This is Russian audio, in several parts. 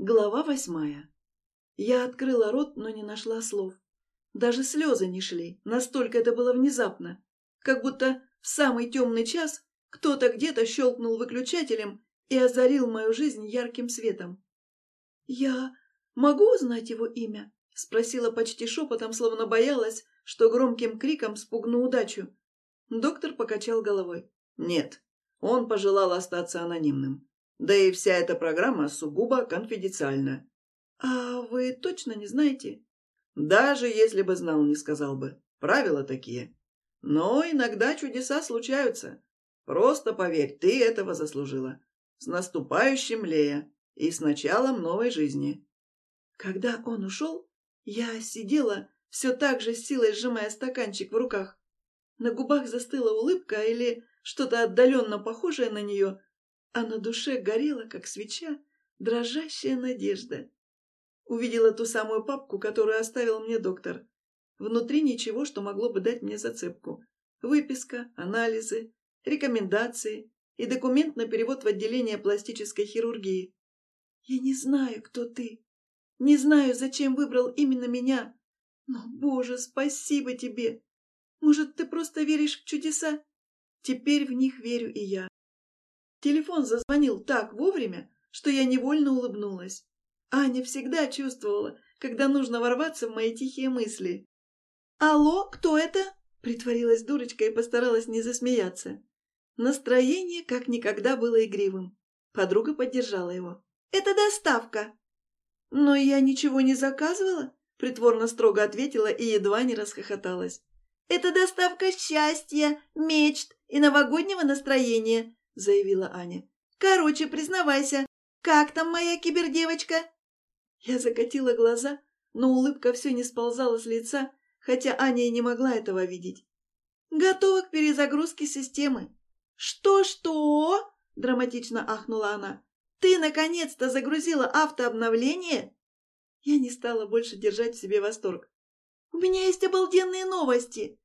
Глава восьмая. Я открыла рот, но не нашла слов. Даже слезы не шли, настолько это было внезапно. Как будто в самый темный час кто-то где-то щелкнул выключателем и озарил мою жизнь ярким светом. «Я могу узнать его имя?» — спросила почти шепотом, словно боялась, что громким криком спугну удачу. Доктор покачал головой. «Нет, он пожелал остаться анонимным. Да и вся эта программа сугубо конфиденциальна. А вы точно не знаете? Даже если бы знал, не сказал бы. Правила такие. Но иногда чудеса случаются. Просто поверь, ты этого заслужила. С наступающим, Лея, и с началом новой жизни. Когда он ушел, я сидела, все так же с силой сжимая стаканчик в руках. На губах застыла улыбка или что-то отдаленно похожее на нее, а на душе горела, как свеча, дрожащая надежда. Увидела ту самую папку, которую оставил мне доктор. Внутри ничего, что могло бы дать мне зацепку. Выписка, анализы, рекомендации и документ на перевод в отделение пластической хирургии. Я не знаю, кто ты. Не знаю, зачем выбрал именно меня. Но, Боже, спасибо тебе. Может, ты просто веришь в чудеса? Теперь в них верю и я. Телефон зазвонил так вовремя, что я невольно улыбнулась. Аня всегда чувствовала, когда нужно ворваться в мои тихие мысли. «Алло, кто это?» – притворилась дурочка и постаралась не засмеяться. Настроение как никогда было игривым. Подруга поддержала его. «Это доставка!» «Но я ничего не заказывала?» – притворно строго ответила и едва не расхохоталась. «Это доставка счастья, мечт и новогоднего настроения», заявила Аня. «Короче, признавайся, как там моя кибердевочка?» Я закатила глаза, но улыбка все не сползала с лица, хотя Аня и не могла этого видеть. «Готова к перезагрузке системы». «Что-что?» – драматично ахнула она. «Ты наконец-то загрузила автообновление?» Я не стала больше держать в себе восторг. «У меня есть обалденные новости!»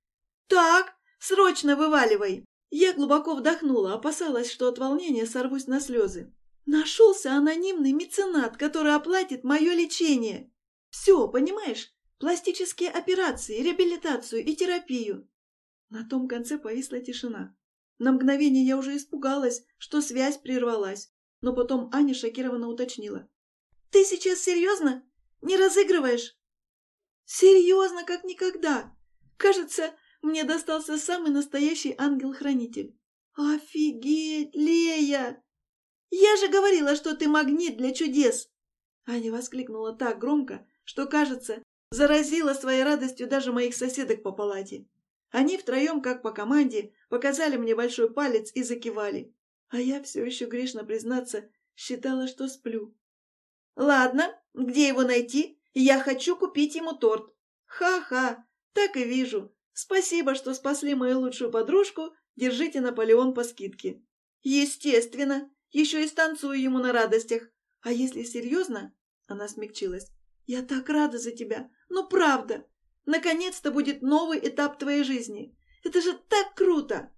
«Так, срочно вываливай!» Я глубоко вдохнула, опасалась, что от волнения сорвусь на слезы. Нашелся анонимный меценат, который оплатит мое лечение. Все, понимаешь? Пластические операции, реабилитацию и терапию. На том конце повисла тишина. На мгновение я уже испугалась, что связь прервалась, но потом Аня шокированно уточнила. «Ты сейчас серьезно? Не разыгрываешь?» «Серьезно, как никогда. Кажется, мне достался самый настоящий ангел-хранитель. Офигеть, Лея! Я же говорила, что ты магнит для чудес! Аня воскликнула так громко, что, кажется, заразила своей радостью даже моих соседок по палате. Они втроем, как по команде, показали мне большой палец и закивали. А я все еще, грешно признаться, считала, что сплю. «Ладно, где его найти? Я хочу купить ему торт». «Ха-ха, так и вижу. Спасибо, что спасли мою лучшую подружку. Держите Наполеон по скидке. Естественно. Еще и станцую ему на радостях. А если серьезно? Она смягчилась. Я так рада за тебя. Ну, правда. Наконец-то будет новый этап твоей жизни. Это же так круто!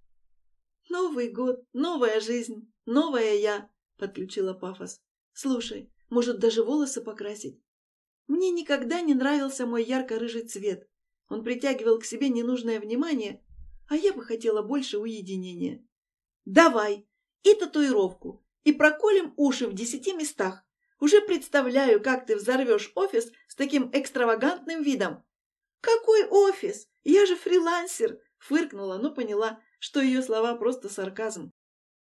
Новый год, новая жизнь, новая я, подключила пафос. Слушай, может даже волосы покрасить? Мне никогда не нравился мой ярко-рыжий цвет. Он притягивал к себе ненужное внимание, а я бы хотела больше уединения. «Давай! И татуировку! И проколем уши в десяти местах! Уже представляю, как ты взорвешь офис с таким экстравагантным видом!» «Какой офис? Я же фрилансер!» Фыркнула, но поняла, что ее слова просто сарказм.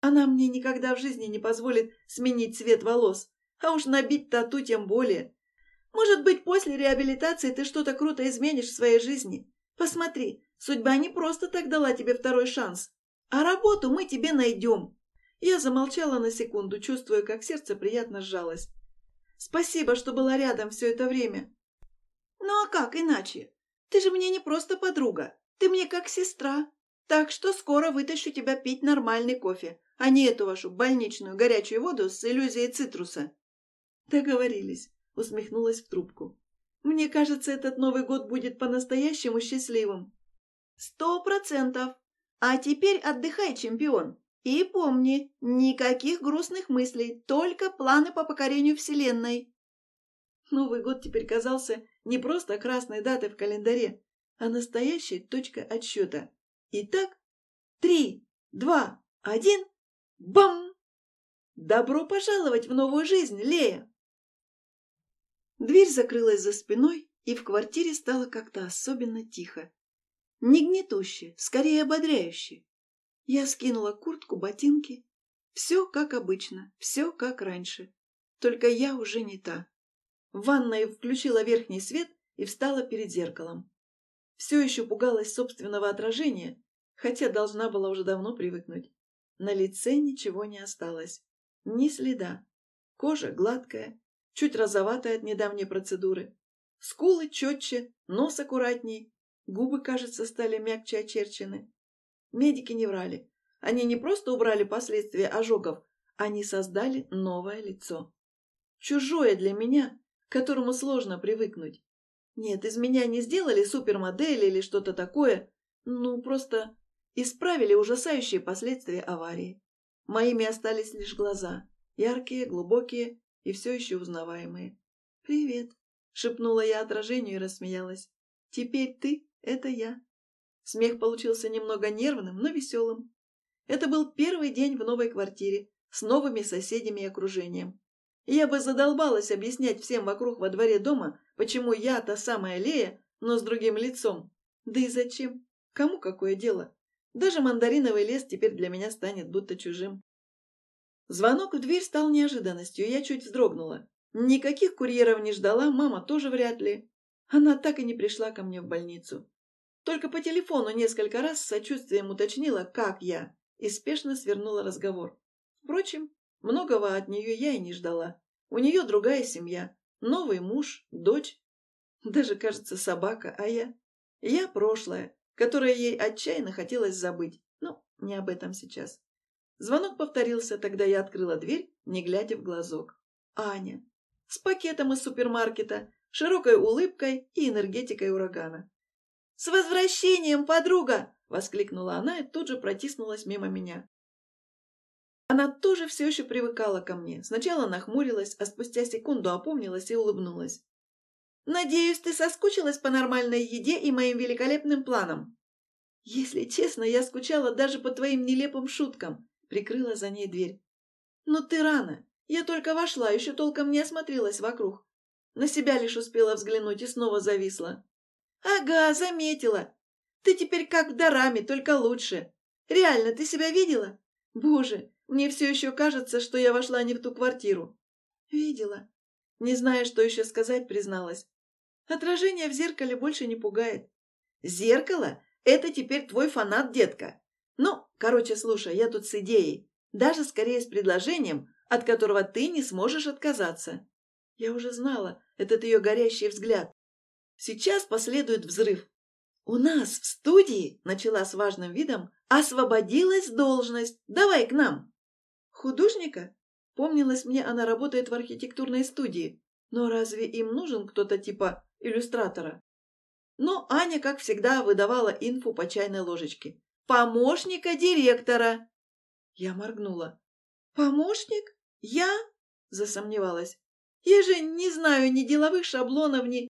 Она мне никогда в жизни не позволит сменить цвет волос, а уж набить тату тем более. Может быть, после реабилитации ты что-то круто изменишь в своей жизни. Посмотри, судьба не просто так дала тебе второй шанс. А работу мы тебе найдем. Я замолчала на секунду, чувствуя, как сердце приятно сжалось. Спасибо, что была рядом все это время. Ну а как иначе? Ты же мне не просто подруга. Ты мне как сестра. Так что скоро вытащу тебя пить нормальный кофе, а не эту вашу больничную горячую воду с иллюзией цитруса. Договорились усмехнулась в трубку. «Мне кажется, этот Новый год будет по-настоящему счастливым». «Сто процентов! А теперь отдыхай, чемпион. И помни, никаких грустных мыслей, только планы по покорению Вселенной». Новый год теперь казался не просто красной датой в календаре, а настоящей точкой отсчета. Итак, три, два, один, бам! Добро пожаловать в новую жизнь, Лея! Дверь закрылась за спиной, и в квартире стало как-то особенно тихо. Не гнетуще, скорее ободряюще. Я скинула куртку, ботинки. Все как обычно, все как раньше. Только я уже не та. В ванной включила верхний свет и встала перед зеркалом. Все еще пугалась собственного отражения, хотя должна была уже давно привыкнуть. На лице ничего не осталось. Ни следа. Кожа гладкая, чуть розоватая от недавней процедуры. Скулы четче, нос аккуратней, губы, кажется, стали мягче очерчены. Медики не врали. Они не просто убрали последствия ожогов, они создали новое лицо. Чужое для меня, к которому сложно привыкнуть. Нет, из меня не сделали супермодель или что-то такое. Ну, просто исправили ужасающие последствия аварии. Моими остались лишь глаза, яркие, глубокие и все еще узнаваемые. «Привет», — шепнула я отражению и рассмеялась. «Теперь ты — это я». Смех получился немного нервным, но веселым. Это был первый день в новой квартире, с новыми соседями и окружением. Я бы задолбалась объяснять всем вокруг во дворе дома, почему я та самая Лея, но с другим лицом. Да и зачем? Кому какое дело? Даже мандариновый лес теперь для меня станет будто чужим. Звонок в дверь стал неожиданностью, я чуть вздрогнула. Никаких курьеров не ждала, мама тоже вряд ли. Она так и не пришла ко мне в больницу. Только по телефону несколько раз с сочувствием уточнила, как я, и спешно свернула разговор. Впрочем, многого от нее я и не ждала. У нее другая семья, новый муж, дочь, даже, кажется, собака, а я... Я прошлое, которое ей отчаянно хотелось забыть. Ну, не об этом сейчас. Звонок повторился, тогда я открыла дверь, не глядя в глазок. Аня. С пакетом из супермаркета, широкой улыбкой и энергетикой урагана. «С возвращением, подруга!» — воскликнула она и тут же протиснулась мимо меня. Она тоже все еще привыкала ко мне. Сначала нахмурилась, а спустя секунду опомнилась и улыбнулась. Надеюсь, ты соскучилась по нормальной еде и моим великолепным планам. Если честно, я скучала даже по твоим нелепым шуткам. Прикрыла за ней дверь. Но ты рано. Я только вошла, еще толком не осмотрелась вокруг. На себя лишь успела взглянуть и снова зависла. Ага, заметила. Ты теперь как в Дораме, только лучше. Реально, ты себя видела? Боже, мне все еще кажется, что я вошла не в ту квартиру. Видела. Не зная, что еще сказать, призналась. Отражение в зеркале больше не пугает. Зеркало — это теперь твой фанат, детка. Ну, короче, слушай, я тут с идеей. Даже скорее с предложением, от которого ты не сможешь отказаться. Я уже знала этот ее горящий взгляд. Сейчас последует взрыв. У нас в студии, начала с важным видом, освободилась должность. Давай к нам. Художника? Помнилось мне, она работает в архитектурной студии. Но разве им нужен кто-то типа иллюстратора. Но Аня, как всегда, выдавала инфу по чайной ложечке. «Помощника директора!» Я моргнула. «Помощник? Я?» – засомневалась. «Я же не знаю ни деловых шаблонов, ни...»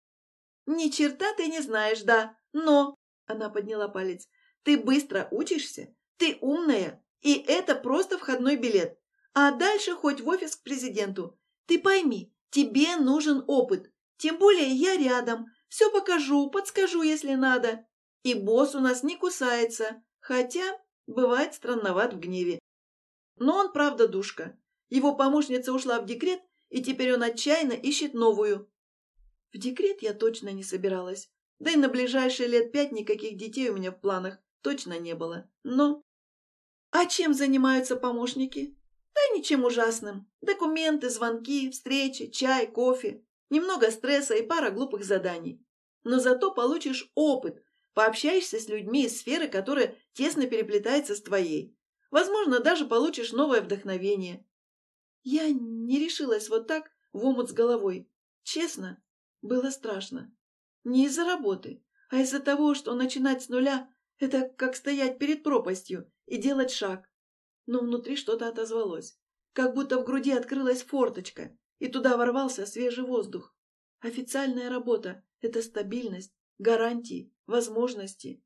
«Ни черта ты не знаешь, да, но...» – она подняла палец. «Ты быстро учишься, ты умная, и это просто входной билет. А дальше хоть в офис к президенту. Ты пойми, тебе нужен опыт, тем более я рядом, все покажу, подскажу, если надо. И босс у нас не кусается, хотя бывает странноват в гневе. Но он правда душка. Его помощница ушла в декрет, и теперь он отчаянно ищет новую. В декрет я точно не собиралась. Да и на ближайшие лет пять никаких детей у меня в планах точно не было. Но... А чем занимаются помощники? Да ничем ужасным. Документы, звонки, встречи, чай, кофе. Немного стресса и пара глупых заданий. Но зато получишь опыт, пообщаешься с людьми из сферы, которая тесно переплетается с твоей. Возможно, даже получишь новое вдохновение. Я не решилась вот так в омут с головой. Честно, было страшно. Не из-за работы, а из-за того, что начинать с нуля – это как стоять перед пропастью и делать шаг. Но внутри что-то отозвалось. Как будто в груди открылась форточка, и туда ворвался свежий воздух. Официальная работа – это стабильность, гарантии, возможности.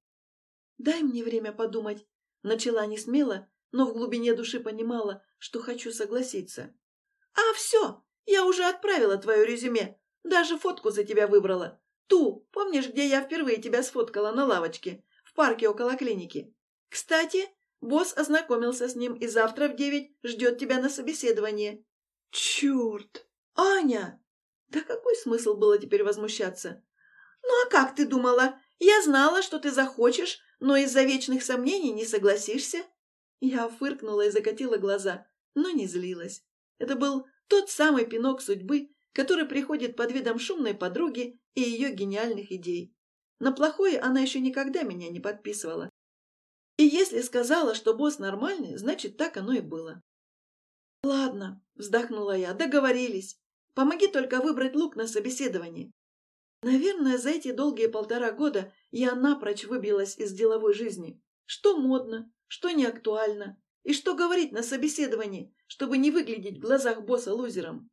Дай мне время подумать. Начала не смело, но в глубине души понимала, что хочу согласиться. А все, я уже отправила твое резюме. Даже фотку за тебя выбрала. Ту, помнишь, где я впервые тебя сфоткала на лавочке? В парке около клиники. Кстати, босс ознакомился с ним и завтра в девять ждет тебя на собеседование. Черт! Аня! Да какой смысл было теперь возмущаться? Ну а как ты думала? Я знала, что ты захочешь, но из-за вечных сомнений не согласишься. Я фыркнула и закатила глаза, но не злилась. Это был тот самый пинок судьбы, который приходит под видом шумной подруги и ее гениальных идей. На плохое она еще никогда меня не подписывала. И если сказала, что босс нормальный, значит, так оно и было. «Ладно», — вздохнула я, — «договорились. Помоги только выбрать лук на собеседовании». Наверное, за эти долгие полтора года я напрочь выбилась из деловой жизни. Что модно, что не актуально, и что говорить на собеседовании, чтобы не выглядеть в глазах босса лузером.